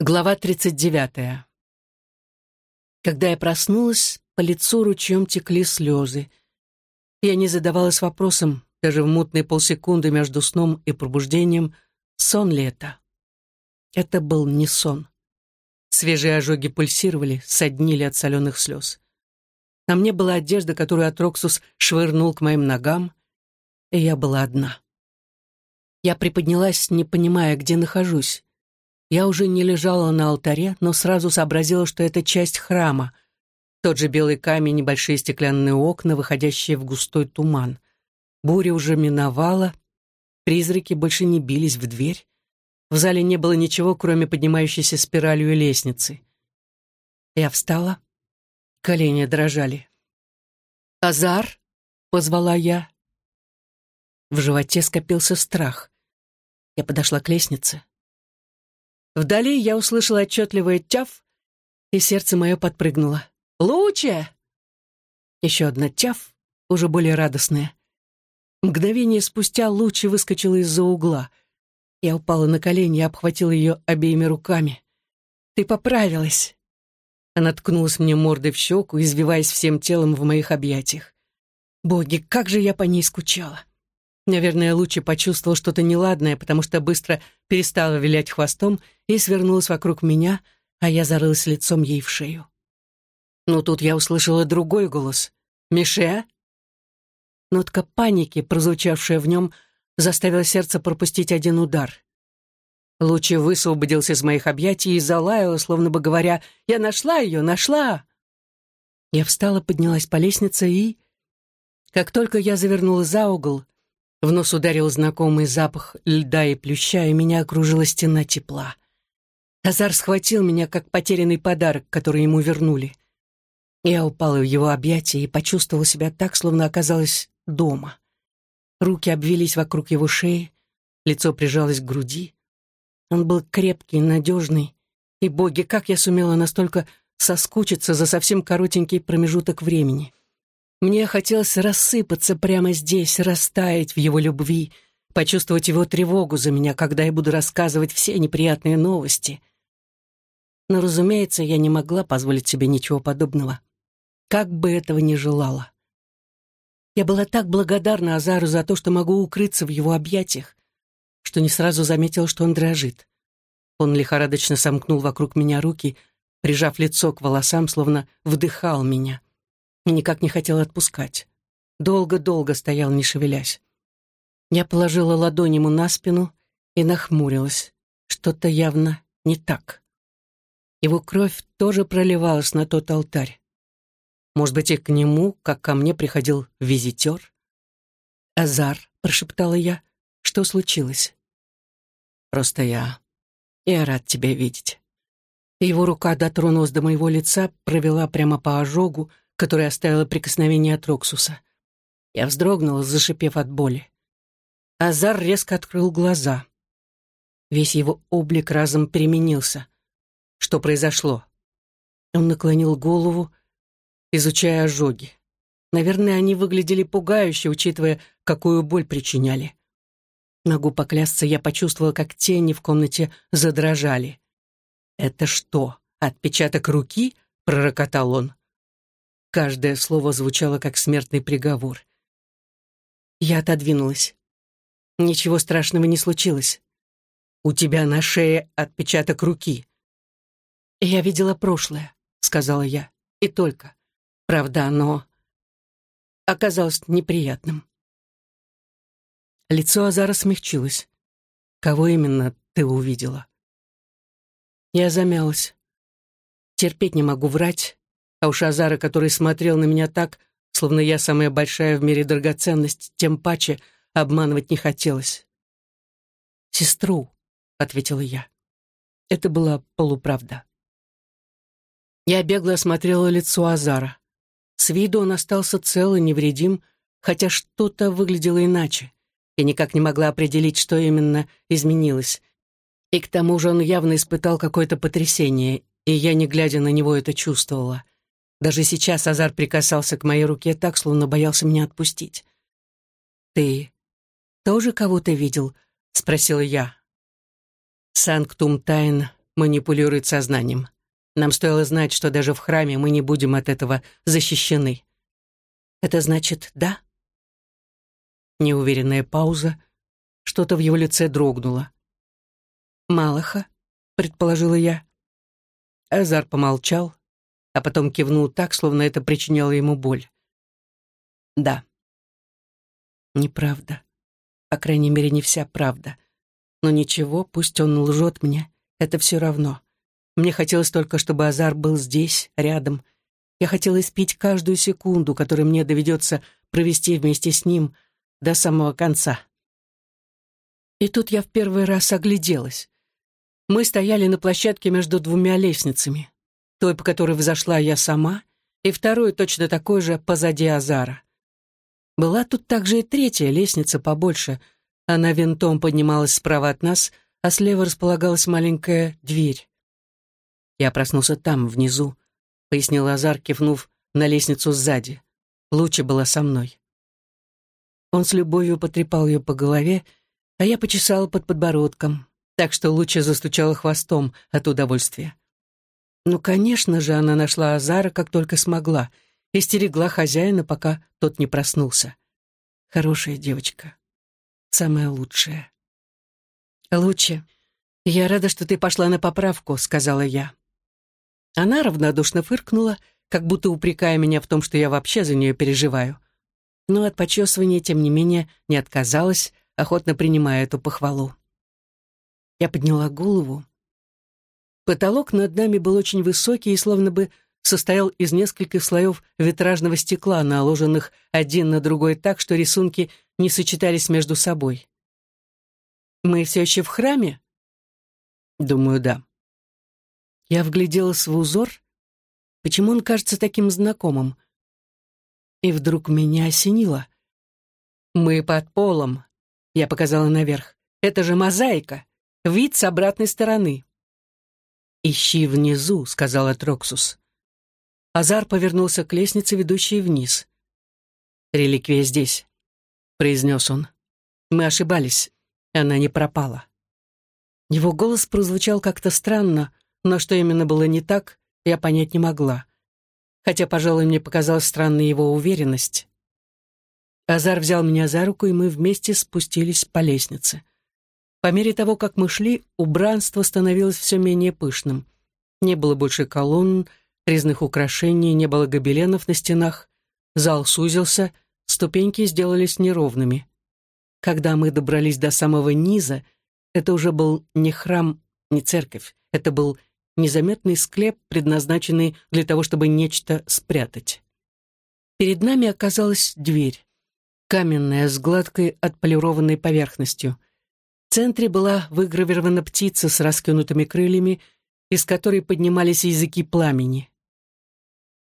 Глава 39. Когда я проснулась, по лицу ручьем текли слезы. Я не задавалась вопросом, даже в мутные полсекунды между сном и пробуждением, сон ли это. Это был не сон. Свежие ожоги пульсировали, соднили от соленых слез. На мне была одежда, которую Атроксус швырнул к моим ногам, и я была одна. Я приподнялась, не понимая, где нахожусь. Я уже не лежала на алтаре, но сразу сообразила, что это часть храма. Тот же белый камень, небольшие стеклянные окна, выходящие в густой туман. Буря уже миновала, призраки больше не бились в дверь. В зале не было ничего, кроме поднимающейся спиралью лестницы. Я встала, колени дрожали. «Азар!» — позвала я. В животе скопился страх. Я подошла к лестнице. Вдали я услышала отчетливое тяф, и сердце мое подпрыгнуло. «Луча!» Еще одна тяф, уже более радостная. Мгновение спустя Лучи выскочила из-за угла. Я упала на колени и обхватила ее обеими руками. «Ты поправилась!» Она ткнулась мне мордой в щеку, извиваясь всем телом в моих объятиях. Боги, как же я по ней скучала! Наверное, Лучи почувствовал что-то неладное, потому что быстро перестала вилять хвостом и свернулась вокруг меня, а я зарылась лицом ей в шею. Но тут я услышала другой голос. «Мише?» Нотка паники, прозвучавшая в нем, заставила сердце пропустить один удар. Лучи высвободился из моих объятий и залаял, словно бы говоря, «Я нашла ее, нашла!» Я встала, поднялась по лестнице и... Как только я завернула за угол, в нос ударил знакомый запах льда и плюща, и меня окружила стена тепла. Азар схватил меня, как потерянный подарок, который ему вернули. Я упала в его объятия и почувствовала себя так, словно оказалась дома. Руки обвились вокруг его шеи, лицо прижалось к груди. Он был крепкий, надежный. И, боги, как я сумела настолько соскучиться за совсем коротенький промежуток времени. Мне хотелось рассыпаться прямо здесь, растаять в его любви, почувствовать его тревогу за меня, когда я буду рассказывать все неприятные новости. Но, разумеется, я не могла позволить себе ничего подобного. Как бы этого ни желала. Я была так благодарна Азару за то, что могу укрыться в его объятиях, что не сразу заметила, что он дрожит. Он лихорадочно сомкнул вокруг меня руки, прижав лицо к волосам, словно вдыхал меня и никак не хотел отпускать. Долго-долго стоял, не шевелясь. Я положила ладонь ему на спину и нахмурилась. Что-то явно не так. Его кровь тоже проливалась на тот алтарь. Может быть, и к нему, как ко мне, приходил визитер? «Азар», — прошептала я, — «что случилось?» «Просто я... Я рад тебя видеть». Его рука дотронулась до моего лица, провела прямо по ожогу, которое оставило прикосновение от Роксуса. Я вздрогнула, зашипев от боли. Азар резко открыл глаза. Весь его облик разом переменился. Что произошло? Он наклонил голову, изучая ожоги. Наверное, они выглядели пугающе, учитывая, какую боль причиняли. Могу поклясться, я почувствовала, как тени в комнате задрожали. «Это что, отпечаток руки?» — пророкотал он. Каждое слово звучало как смертный приговор. Я отодвинулась. Ничего страшного не случилось. У тебя на шее отпечаток руки. Я видела прошлое, сказала я, и только. Правда, оно оказалось неприятным. Лицо Азара смягчилось. Кого именно ты увидела? Я замялась. Терпеть не могу врать, а уж Азара, который смотрел на меня так, словно я самая большая в мире драгоценность, тем паче обманывать не хотелось. «Сестру», — ответила я. Это была полуправда. Я бегло осмотрела лицо Азара. С виду он остался цел и невредим, хотя что-то выглядело иначе. Я никак не могла определить, что именно изменилось. И к тому же он явно испытал какое-то потрясение, и я, не глядя на него, это чувствовала. Даже сейчас Азар прикасался к моей руке так, словно боялся меня отпустить. «Ты тоже кого-то видел?» — спросила я. Санктум Тайн манипулирует сознанием. Нам стоило знать, что даже в храме мы не будем от этого защищены. Это значит «да»?» Неуверенная пауза. Что-то в его лице дрогнуло. «Малаха», — предположила я. Азар помолчал, а потом кивнул так, словно это причиняло ему боль. «Да». «Неправда. По крайней мере, не вся правда. Но ничего, пусть он лжет мне, это все равно. Мне хотелось только, чтобы Азар был здесь, рядом. Я хотела испить каждую секунду, которую мне доведется провести вместе с ним до самого конца. И тут я в первый раз огляделась. Мы стояли на площадке между двумя лестницами. Той, по которой взошла я сама, и второй, точно такой же, позади Азара. Была тут также и третья лестница побольше. Она винтом поднималась справа от нас, а слева располагалась маленькая дверь. Я проснулся там, внизу, пояснил Азар, кивнув на лестницу сзади. Луча была со мной. Он с любовью потрепал ее по голове, а я почесала под подбородком, так что Луча застучала хвостом от удовольствия. Ну, конечно же, она нашла Азара, как только смогла, и стерегла хозяина, пока тот не проснулся. Хорошая девочка. Самая лучшая. «Лучше. Я рада, что ты пошла на поправку», — сказала я. Она равнодушно фыркнула, как будто упрекая меня в том, что я вообще за нее переживаю. Но от почесывания, тем не менее, не отказалась, охотно принимая эту похвалу. Я подняла голову. Потолок над нами был очень высокий и словно бы состоял из нескольких слоев витражного стекла, наложенных один на другой так, что рисунки не сочетались между собой. «Мы все еще в храме?» «Думаю, да». Я вгляделась в узор. Почему он кажется таким знакомым? И вдруг меня осенило. «Мы под полом», — я показала наверх. «Это же мозаика, вид с обратной стороны». «Ищи внизу», — сказала Троксус. Азар повернулся к лестнице, ведущей вниз. «Реликвия здесь», — произнес он. «Мы ошибались. Она не пропала». Его голос прозвучал как-то странно, но что именно было не так, я понять не могла. Хотя, пожалуй, мне показалась странной его уверенность. Азар взял меня за руку, и мы вместе спустились по лестнице. По мере того, как мы шли, убранство становилось все менее пышным. Не было больше колонн, резных украшений, не было гобеленов на стенах. Зал сузился, ступеньки сделались неровными. Когда мы добрались до самого низа, это уже был не храм, не церковь, это был незаметный склеп, предназначенный для того, чтобы нечто спрятать. Перед нами оказалась дверь, каменная, с гладкой отполированной поверхностью. Центре была выгравирована птица с раскинутыми крыльями, из которой поднимались языки пламени.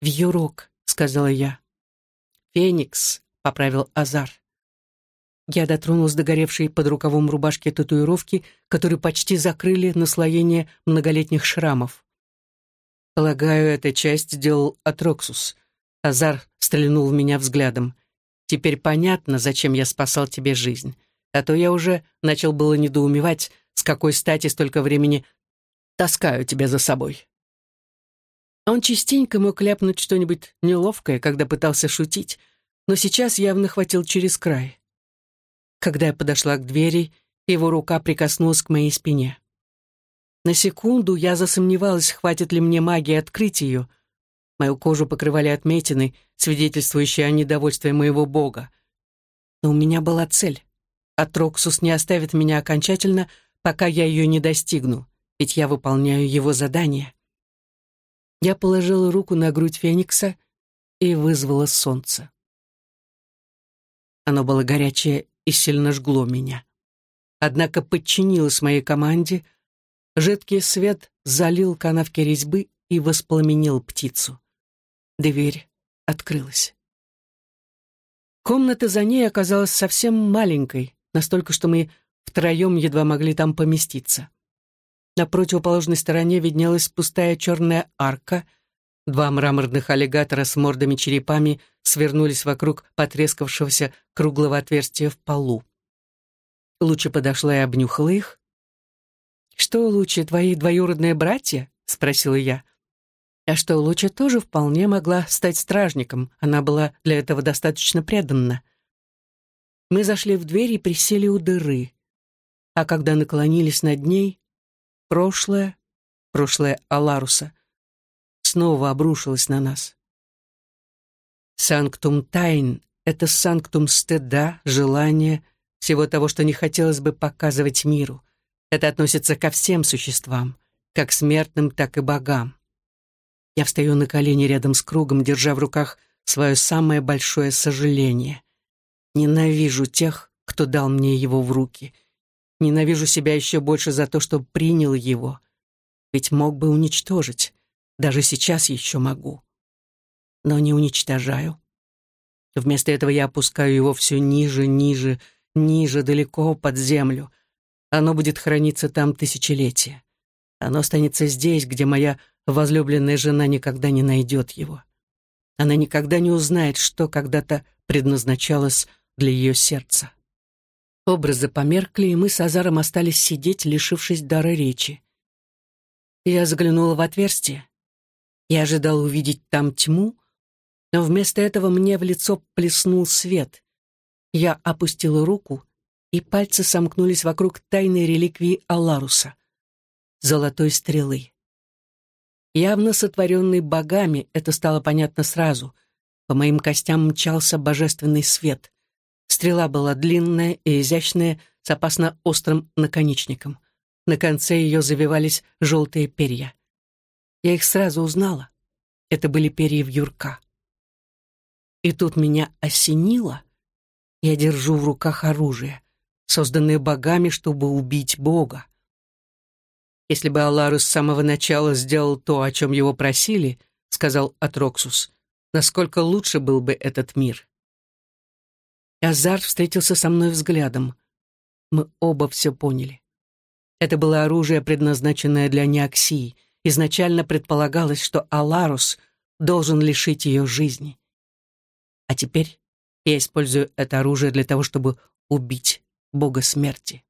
«Вьюрок», — сказала я. «Феникс», — поправил Азар. Я дотронулась до горевшей под рукавом рубашки татуировки, которую почти закрыли наслоение многолетних шрамов. Полагаю, эта часть сделал Атроксус. Азар стрельнул в меня взглядом. Теперь понятно, зачем я спасал тебе жизнь. А то я уже начал было недоумевать, с какой стати столько времени таскаю тебя за собой. Он частенько мог ляпнуть что-нибудь неловкое, когда пытался шутить, но сейчас явно хватил через край. Когда я подошла к двери, его рука прикоснулась к моей спине. На секунду я засомневалась, хватит ли мне магии открыть ее. Мою кожу покрывали отметины, свидетельствующие о недовольстве моего бога. Но у меня была цель. Атроксус не оставит меня окончательно, пока я ее не достигну, ведь я выполняю его задание. Я положила руку на грудь Феникса и вызвала солнце. Оно было горячее и сильно жгло меня. Однако подчинилась моей команде, жидкий свет залил канавки резьбы и воспламенил птицу. Дверь открылась. Комната за ней оказалась совсем маленькой, настолько, что мы втроем едва могли там поместиться. На противоположной стороне виднелась пустая черная арка, два мраморных аллигатора с мордами-черепами свернулись вокруг потрескавшегося круглого отверстия в полу. Луча подошла и обнюхала их. «Что лучше, твои двоюродные братья?» — спросила я. А что лучше тоже вполне могла стать стражником, она была для этого достаточно преданна. Мы зашли в дверь и присели у дыры. А когда наклонились над ней, прошлое, прошлое Аларуса, снова обрушилось на нас. Санктум тайн — это санктум стыда, желания, всего того, что не хотелось бы показывать миру. Это относится ко всем существам, как смертным, так и богам. Я встаю на колени рядом с кругом, держа в руках свое самое большое сожаление. Ненавижу тех, кто дал мне его в руки. Ненавижу себя еще больше за то, что принял его. Ведь мог бы уничтожить. Даже сейчас еще могу. Но не уничтожаю. Вместо этого я опускаю его все ниже, ниже, ниже, далеко под землю. Оно будет храниться там тысячелетия. Оно останется здесь, где моя возлюбленная жена никогда не найдет его. Она никогда не узнает, что когда-то предназначалось для ее сердца. Образы померкли, и мы с Азаром остались сидеть, лишившись дара речи. Я заглянула в отверстие. Я ожидал увидеть там тьму, но вместо этого мне в лицо плеснул свет. Я опустила руку, и пальцы сомкнулись вокруг тайной реликвии Алларуса — золотой стрелы. Явно сотворенный богами, это стало понятно сразу. По моим костям мчался божественный свет. Стрела была длинная и изящная, с опасно острым наконечником. На конце ее завивались желтые перья. Я их сразу узнала. Это были перья вьюрка. И тут меня осенило. Я держу в руках оружие, созданное богами, чтобы убить Бога. «Если бы Аларус с самого начала сделал то, о чем его просили, — сказал Атроксус, — насколько лучше был бы этот мир». Азар встретился со мной взглядом. Мы оба все поняли. Это было оружие, предназначенное для Неоксии. Изначально предполагалось, что Аларус должен лишить ее жизни. А теперь я использую это оружие для того, чтобы убить бога смерти.